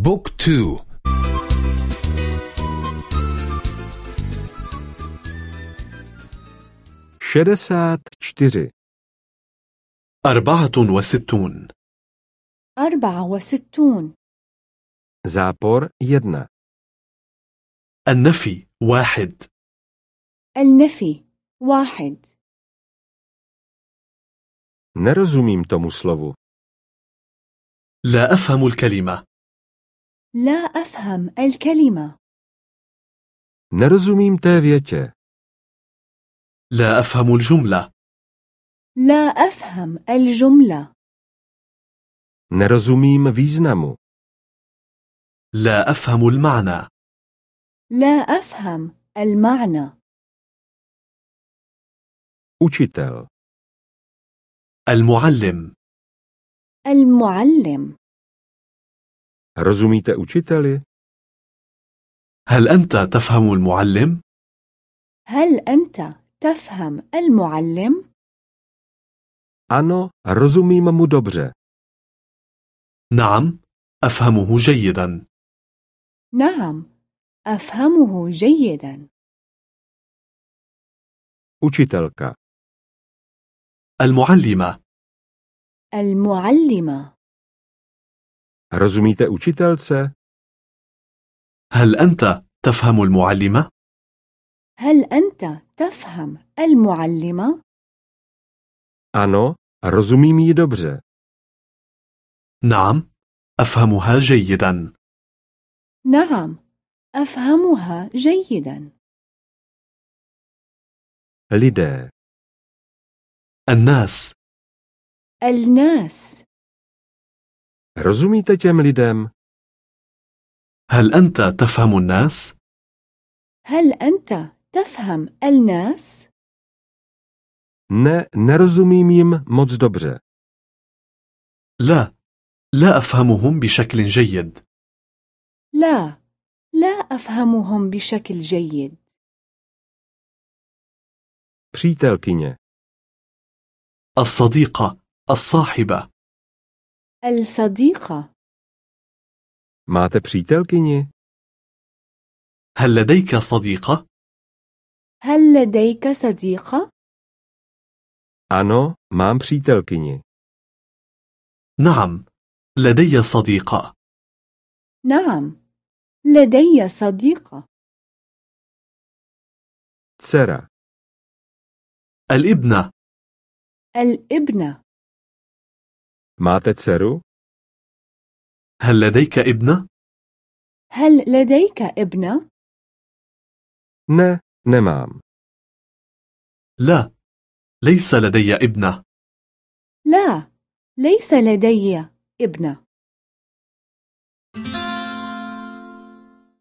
بوك تو. شدسات čtyři أربعة وستون. أربعة وستون. zápor jedna النفي واحد. النفي واحد. Nerozumím tomu slovu. لا أفهم الكلمة. لا أفهم الكلمة. té větě. لا أفهم الجملة. لا أفهم الجملة. Nerozumím významu. لا أفهم المعنى. لا أفهم المعنى. Učitel. المعلم. المعلم. Rozumíte učiteli? هل أنت تفهم المعلم؟ هل أنت تفهم المعلم؟ Ano, rozumím mu dobře. نعم أفهمه جيدا نعم أفهمه جيدا Učitelka. المعلمة المعلمة Rozumíte učitelce? هل أنت تفهم المعلمة؟ هل أنت تفهم المعلمة؟ Ano, rozumím jí dobře. نعم أفهمها جيدا نعم أفهمها جيدا Lidé. الناس الناس Rozumíte těm lidem? هل أنت تفهم الناس؟ هل أنت تفهم الناس؟ Ne, nerozumím jim moc dobře. لا لا أفهمهم بشكل جيد لا لا أفهمهم بشكل جيد Přítelkyně. الصديقة الصاحبة الصديقة Máte přítelkyni? هل لديك صديقة؟ هل لديك صديقة؟ Ano, mám přítelkyni. نعم لدي صديقة نعم لدي صديقة Dcera. الابنة الابنة Máte dceru? هل لديك ابنة؟ هل لديك ابنة؟ Ne, nemám. لا ليس لدي ابنة لا ليس لدي ابنة